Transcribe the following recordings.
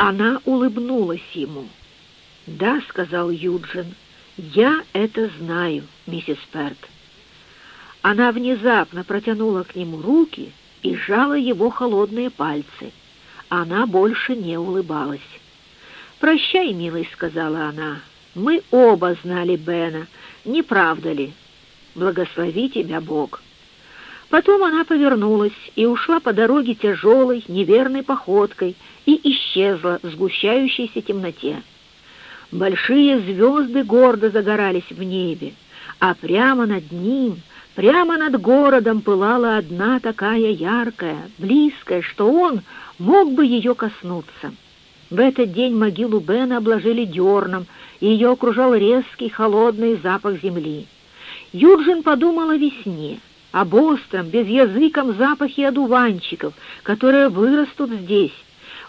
Она улыбнулась ему. «Да», — сказал Юджин, — «я это знаю, миссис Перт». Она внезапно протянула к нему руки и сжала его холодные пальцы. Она больше не улыбалась. «Прощай, милый», — сказала она, — «мы оба знали Бена, не правда ли? Благослови тебя Бог». Потом она повернулась и ушла по дороге тяжелой, неверной походкой и исчезла в сгущающейся темноте. Большие звезды гордо загорались в небе, а прямо над ним, прямо над городом пылала одна такая яркая, близкая, что он мог бы ее коснуться. В этот день могилу Бена обложили дерном, и ее окружал резкий холодный запах земли. Юджин подумал о весне — об остром, безязыком запахе одуванчиков, которые вырастут здесь.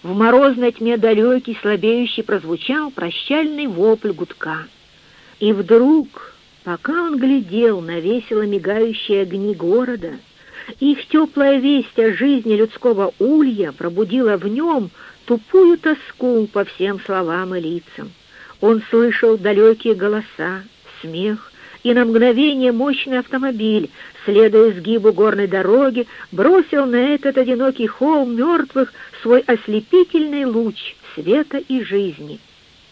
В морозной тьме далекий, слабеющий прозвучал прощальный вопль гудка. И вдруг, пока он глядел на весело мигающие огни города, их теплая весть о жизни людского улья пробудила в нем тупую тоску по всем словам и лицам. Он слышал далекие голоса, смех, и на мгновение мощный автомобиль, следуя сгибу горной дороги, бросил на этот одинокий холм мертвых свой ослепительный луч света и жизни.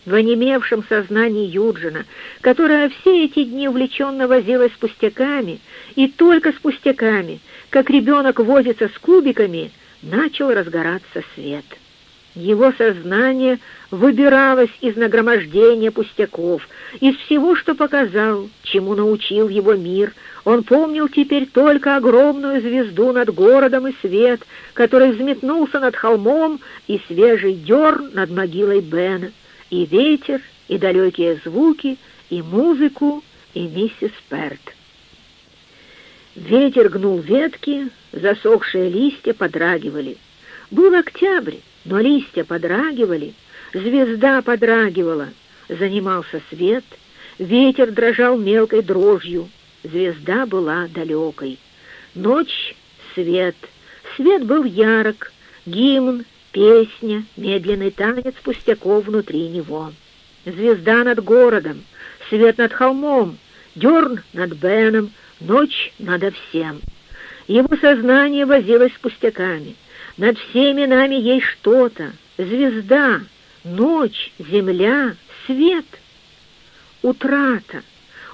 В онемевшем сознании Юджина, которая все эти дни увлеченно возилась с пустяками, и только с пустяками, как ребенок возится с кубиками, начал разгораться свет. Его сознание выбиралось из нагромождения пустяков, из всего, что показал, чему научил его мир. Он помнил теперь только огромную звезду над городом и свет, который взметнулся над холмом, и свежий дерн над могилой Бена, и ветер, и далекие звуки, и музыку, и миссис Перт. Ветер гнул ветки, засохшие листья подрагивали. Был октябрь, но листья подрагивали, звезда подрагивала, занимался свет, ветер дрожал мелкой дрожью, звезда была далекой. Ночь — свет, свет был ярок, гимн, песня, медленный танец пустяков внутри него. Звезда над городом, свет над холмом, дерн над Беном, ночь надо всем. Его сознание возилось с пустяками — над всеми нами есть что-то, звезда, ночь, земля, свет. Утрата,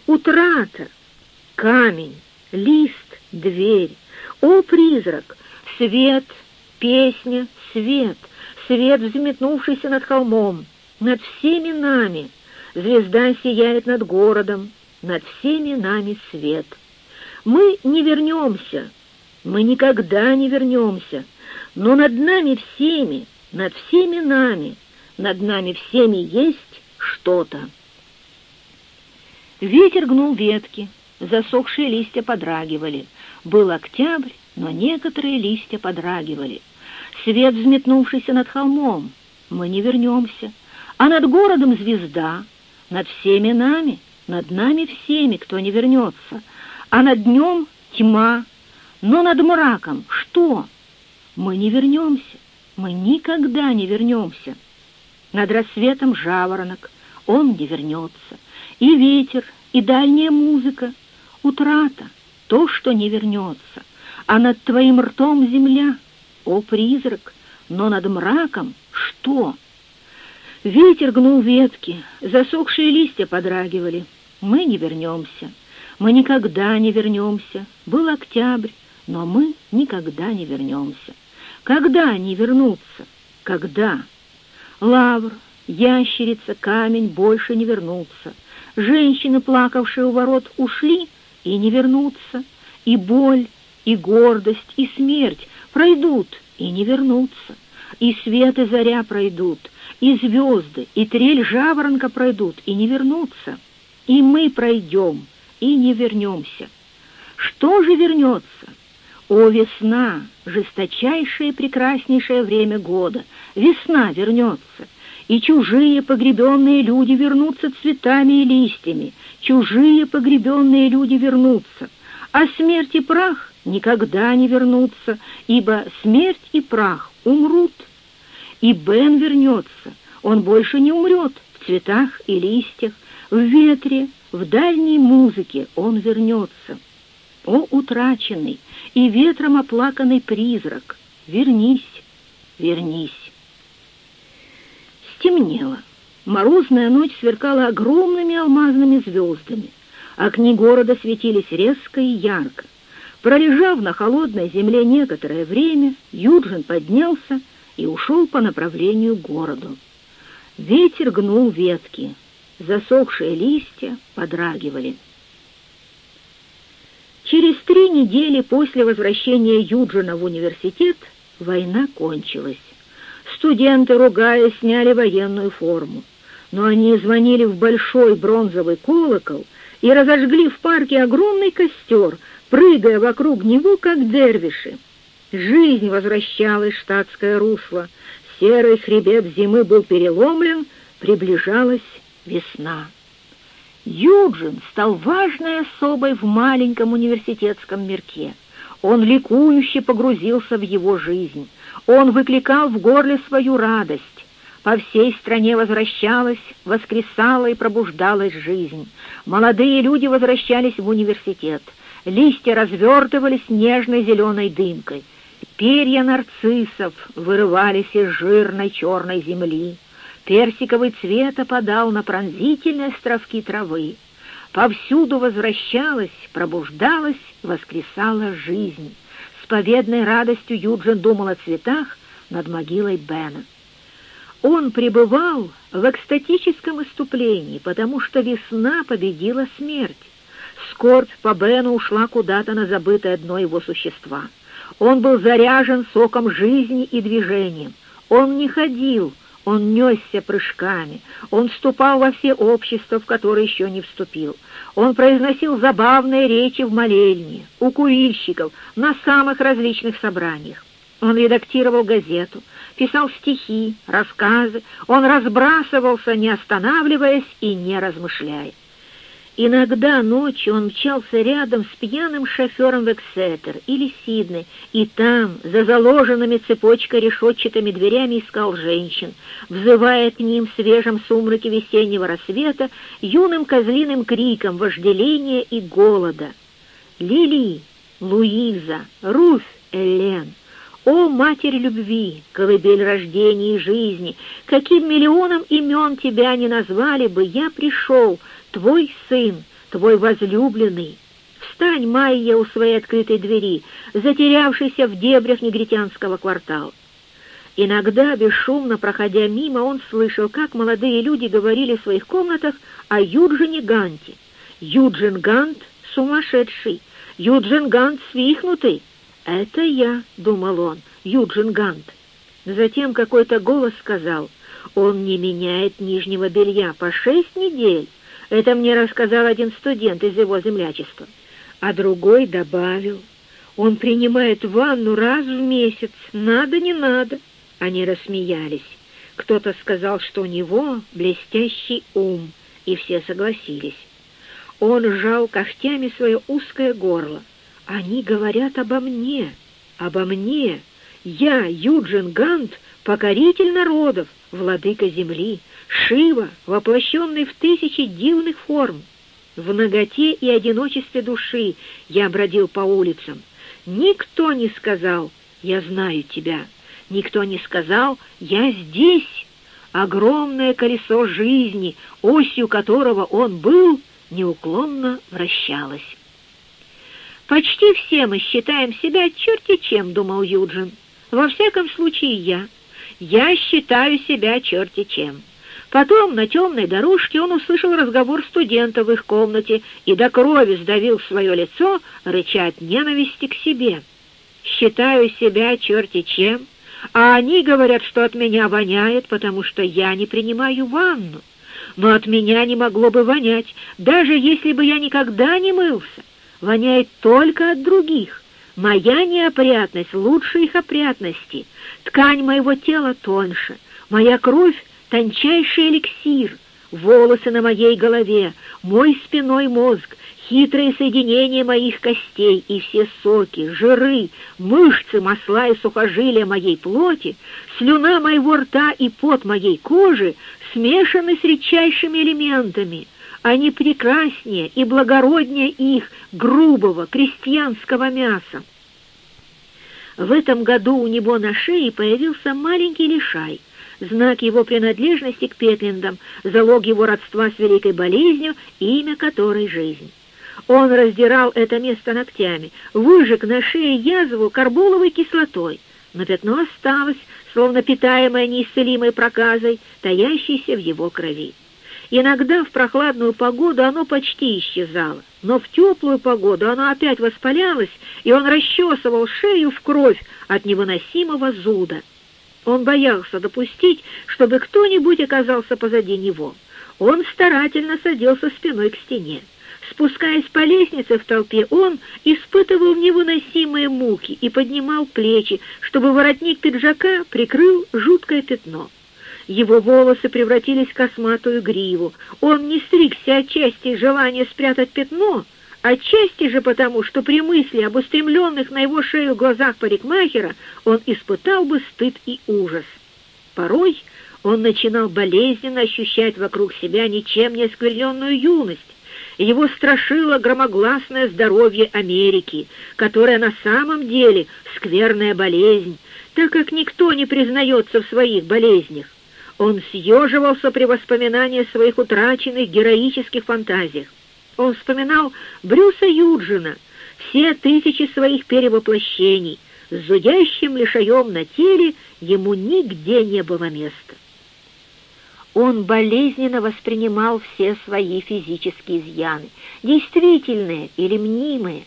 утрата, камень, лист, дверь. О, призрак, свет, песня, свет, свет, взметнувшийся над холмом, над всеми нами. Звезда сияет над городом, над всеми нами свет. Мы не вернемся, мы никогда не вернемся, но над нами всеми, над всеми нами, над нами всеми есть что-то. Ветер гнул ветки, засохшие листья подрагивали. Был октябрь, но некоторые листья подрагивали. Свет, взметнувшийся над холмом, мы не вернемся. А над городом звезда, над всеми нами, над нами всеми, кто не вернется. А над днем тьма, но над мраком что? Мы не вернемся, мы никогда не вернемся. Над рассветом жаворонок, он не вернется. И ветер, и дальняя музыка, утрата, то, что не вернется. А над твоим ртом земля, о, призрак, но над мраком что? Ветер гнул ветки, засохшие листья подрагивали. Мы не вернемся, мы никогда не вернемся. Был октябрь, но мы никогда не вернемся. Когда они вернутся? Когда? Лавр, ящерица, камень больше не вернутся. Женщины, плакавшие у ворот, ушли и не вернутся. И боль, и гордость, и смерть пройдут и не вернутся. И свет и заря пройдут, и звезды, и трель жаворонка пройдут и не вернутся. И мы пройдем и не вернемся. Что же вернется? О, весна, жесточайшее и прекраснейшее время года! Весна вернется, и чужие погребенные люди вернутся цветами и листьями, чужие погребенные люди вернутся, а смерть и прах никогда не вернутся, ибо смерть и прах умрут. И Бен вернется, он больше не умрет в цветах и листьях, в ветре, в дальней музыке он вернется. О, утраченный и ветром оплаканный призрак, вернись, вернись. Стемнело. Морозная ночь сверкала огромными алмазными звездами. Окни города светились резко и ярко. Пролежав на холодной земле некоторое время, Юджин поднялся и ушел по направлению к городу. Ветер гнул ветки, засохшие листья подрагивали. Через три недели после возвращения Юджина в университет война кончилась. Студенты, ругаясь, сняли военную форму. Но они звонили в большой бронзовый колокол и разожгли в парке огромный костер, прыгая вокруг него, как дервиши. Жизнь возвращалась в штатское русло. Серый хребет зимы был переломлен, приближалась весна. Юджин стал важной особой в маленьком университетском мирке. Он ликующе погрузился в его жизнь. Он выкликал в горле свою радость. По всей стране возвращалась, воскресала и пробуждалась жизнь. Молодые люди возвращались в университет. Листья развертывались нежной зеленой дымкой. Перья нарциссов вырывались из жирной черной земли. Персиковый цвет опадал на пронзительные островки травы. Повсюду возвращалась, пробуждалась, воскресала жизнь. С победной радостью Юджин думал о цветах над могилой Бена. Он пребывал в экстатическом выступлении, потому что весна победила смерть. Скорбь по Бену ушла куда-то на забытое дно его существа. Он был заряжен соком жизни и движением. Он не ходил, он несся прыжками, он вступал во все общества, в которые еще не вступил. Он произносил забавные речи в молельне, у курильщиков, на самых различных собраниях. Он редактировал газету, писал стихи, рассказы, он разбрасывался, не останавливаясь и не размышляя. Иногда ночью он мчался рядом с пьяным шофером в Эксетер или Сиднey, и там, за заложенными цепочкой решетчатыми дверями, искал женщин, взывая к ним в свежем сумраке весеннего рассвета юным козлиным криком вожделения и голода. Лили, Луиза, Руфь, Элен, о, Матерь любви, колыбель рождения и жизни, каким миллионом имен тебя не назвали бы, я пришел — твой сын, твой возлюбленный. Встань, Майя, у своей открытой двери, затерявшийся в дебрях негритянского квартала. Иногда, бесшумно проходя мимо, он слышал, как молодые люди говорили в своих комнатах о Юджине Ганте. Юджин Гант — сумасшедший, Юджин Гант — свихнутый. «Это я», — думал он, — Юджин Гант. Затем какой-то голос сказал, «Он не меняет нижнего белья по шесть недель». Это мне рассказал один студент из его землячества. А другой добавил, он принимает ванну раз в месяц, надо, не надо. Они рассмеялись. Кто-то сказал, что у него блестящий ум, и все согласились. Он сжал когтями свое узкое горло. Они говорят обо мне, обо мне. Я, Юджин Гант, покоритель народов, владыка земли, Шива, воплощенный в тысячи дивных форм. В ноготе и одиночестве души я бродил по улицам. Никто не сказал «Я знаю тебя». Никто не сказал «Я здесь». Огромное колесо жизни, осью которого он был, неуклонно вращалось. «Почти все мы считаем себя черти чем», — думал Юджин. «Во всяком случае, я. Я считаю себя черти чем». Потом на темной дорожке он услышал разговор студента в их комнате и до крови сдавил свое лицо, рыча от ненависти к себе. «Считаю себя черти чем, а они говорят, что от меня воняет, потому что я не принимаю ванну. Но от меня не могло бы вонять, даже если бы я никогда не мылся. Воняет только от других. Моя неопрятность лучше их опрятности. Ткань моего тела тоньше, моя кровь тончайший эликсир, волосы на моей голове, мой спиной мозг, хитрые соединения моих костей и все соки, жиры, мышцы, масла и сухожилия моей плоти, слюна моего рта и пот моей кожи смешаны с редчайшими элементами. Они прекраснее и благороднее их грубого крестьянского мяса. В этом году у него на шее появился маленький лишай, знак его принадлежности к Петлиндам, залог его родства с великой болезнью, имя которой — жизнь. Он раздирал это место ногтями, выжег на шее язву карболовой кислотой, но пятно осталось, словно питаемое неисцелимой проказой, таящейся в его крови. Иногда в прохладную погоду оно почти исчезало, но в теплую погоду оно опять воспалялось, и он расчесывал шею в кровь от невыносимого зуда. Он боялся допустить, чтобы кто-нибудь оказался позади него. Он старательно садился спиной к стене. Спускаясь по лестнице в толпе, он испытывал невыносимые муки и поднимал плечи, чтобы воротник пиджака прикрыл жуткое пятно. Его волосы превратились в косматую гриву. Он не стригся отчасти желания спрятать пятно, отчасти же потому, что при мысли об устремленных на его шею глазах парикмахера он испытал бы стыд и ужас. Порой он начинал болезненно ощущать вокруг себя ничем не оскверненную юность, его страшило громогласное здоровье Америки, которая на самом деле скверная болезнь, так как никто не признается в своих болезнях. Он съеживался при воспоминании о своих утраченных героических фантазиях. Он вспоминал Брюса Юджина, все тысячи своих перевоплощений. С зудящим лишаем на теле ему нигде не было места. Он болезненно воспринимал все свои физические изъяны, действительные или мнимые.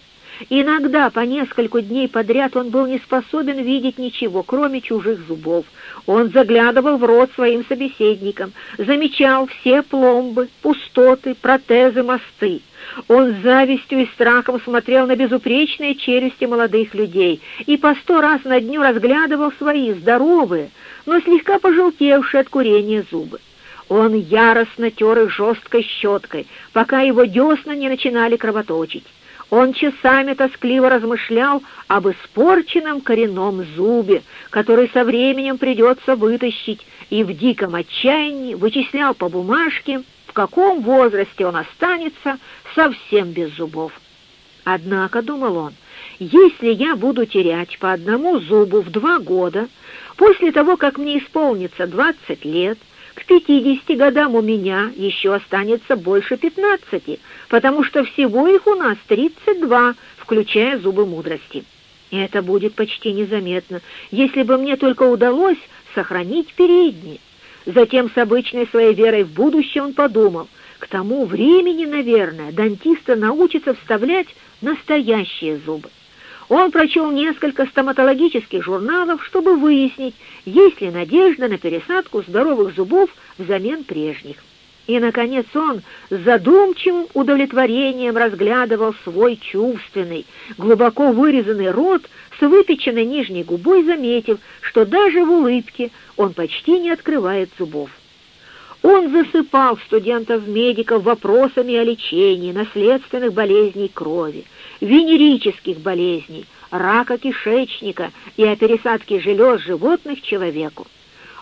Иногда по несколько дней подряд он был не способен видеть ничего, кроме чужих зубов. Он заглядывал в рот своим собеседникам, замечал все пломбы, пустоты, протезы, мосты. Он с завистью и страхом смотрел на безупречные челюсти молодых людей и по сто раз на дню разглядывал свои здоровые, но слегка пожелтевшие от курения зубы. Он яростно тер их жесткой щеткой, пока его десна не начинали кровоточить. Он часами тоскливо размышлял об испорченном коренном зубе, который со временем придется вытащить, и в диком отчаянии вычислял по бумажке, в каком возрасте он останется совсем без зубов. Однако, думал он, если я буду терять по одному зубу в два года, после того, как мне исполнится двадцать лет, к пятидесяти годам у меня еще останется больше пятнадцати, потому что всего их у нас тридцать два, включая зубы мудрости. И это будет почти незаметно, если бы мне только удалось сохранить передние. Затем с обычной своей верой в будущее он подумал, к тому времени, наверное, дантисты научатся вставлять настоящие зубы. Он прочел несколько стоматологических журналов, чтобы выяснить, есть ли надежда на пересадку здоровых зубов взамен прежних. И, наконец, он с задумчивым удовлетворением разглядывал свой чувственный, глубоко вырезанный рот с выпеченной нижней губой, заметив, что даже в улыбке он почти не открывает зубов. Он засыпал студентов-медиков вопросами о лечении наследственных болезней крови, венерических болезней, рака кишечника и о пересадке желез животных человеку.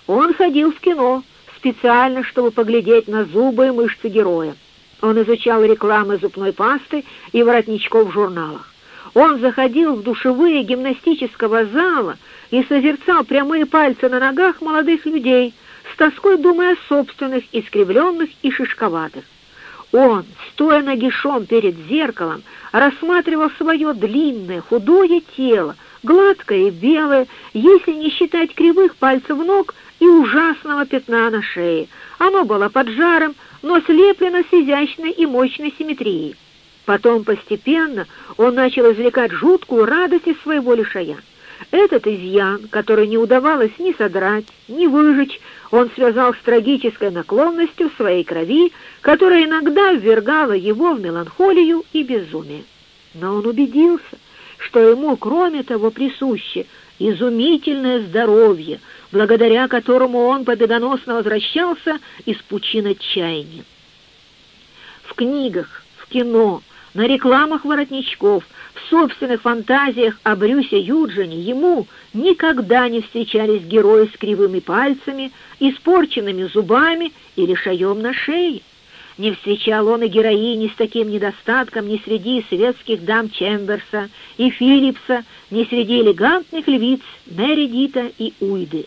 Он ходил в кино специально, чтобы поглядеть на зубы и мышцы героя. Он изучал рекламы зубной пасты и воротничков в журналах. Он заходил в душевые гимнастического зала и созерцал прямые пальцы на ногах молодых людей, с тоской думая о собственных, искривленных и шишковатых. Он, стоя нагишом перед зеркалом, рассматривал свое длинное, худое тело, гладкое и белое, если не считать кривых пальцев ног и ужасного пятна на шее. Оно было под жаром, но слеплено с изящной и мощной симметрией. Потом постепенно он начал извлекать жуткую радость из своего лишая. Этот изъян, который не удавалось ни содрать, ни выжечь, он связал с трагической наклонностью своей крови, которая иногда ввергала его в меланхолию и безумие. Но он убедился, что ему, кроме того, присуще изумительное здоровье, благодаря которому он победоносно возвращался из пучин отчаяния. В книгах, в кино, на рекламах воротничков, в собственных фантазиях о Брюсе Юджине ему никогда не встречались герои с кривыми пальцами, испорченными зубами или шаем на шее. Не встречал он и героини с таким недостатком ни среди светских дам Чемберса и Филлипса, ни среди элегантных львиц Мередита и Уйды.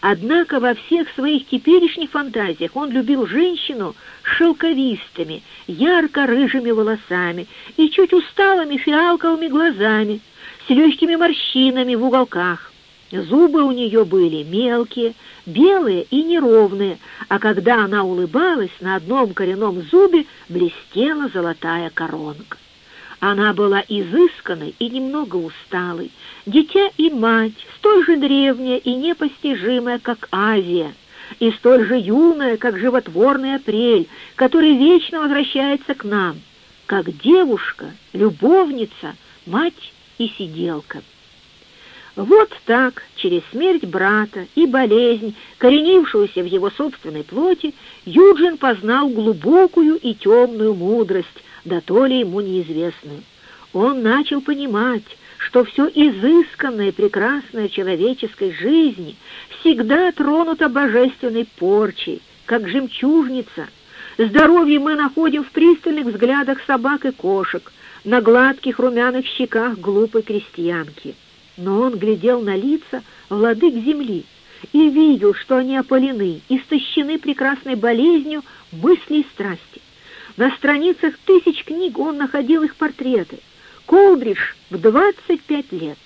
Однако во всех своих теперешних фантазиях он любил женщину шелковистыми, ярко-рыжими волосами и чуть усталыми фиалковыми глазами, с легкими морщинами в уголках. Зубы у нее были мелкие, белые и неровные, а когда она улыбалась, на одном коренном зубе блестела золотая коронка. Она была изысканной и немного усталой, дитя и мать, столь же древняя и непостижимая, как Азия, и столь же юная, как животворный апрель, который вечно возвращается к нам, как девушка, любовница, мать и сиделка. Вот так, через смерть брата и болезнь, коренившуюся в его собственной плоти, Юджин познал глубокую и темную мудрость, да то ли ему неизвестную. Он начал понимать, что все изысканное прекрасное человеческой жизни всегда тронуто божественной порчей, как жемчужница. Здоровье мы находим в пристальных взглядах собак и кошек, на гладких румяных щеках глупой крестьянки но он глядел на лица владык земли и видел, что они опалены, истощены прекрасной болезнью мысли и страсти. На страницах тысяч книг он находил их портреты. Колдридж в двадцать пять лет,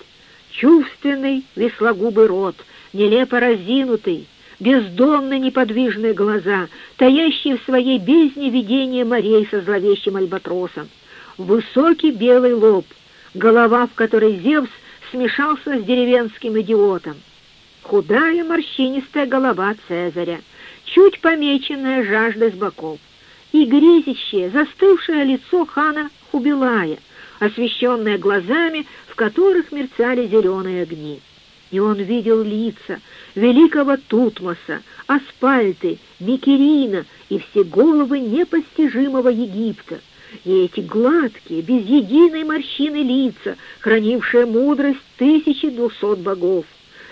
чувственный веслогубый рот, нелепо разинутый, бездонные неподвижные глаза, таящие в своей бездне видение морей со зловещим альбатросом, высокий белый лоб, голова, в которой Зевс смешался с деревенским идиотом. Худая морщинистая голова Цезаря, чуть помеченная жаждой с боков, и грезящее, застывшее лицо хана Хубилая, освещенное глазами, в которых мерцали зеленые огни. И он видел лица великого Тутмоса, Аспальты, Микерина и все головы непостижимого Египта, и эти гладкие, без единой морщины лица, хранившие мудрость тысячи двухсот богов,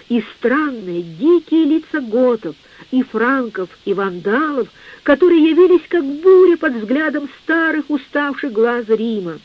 и странные, дикие лица готов, и франков, и вандалов, которые явились как буря под взглядом старых уставших глаз Рима.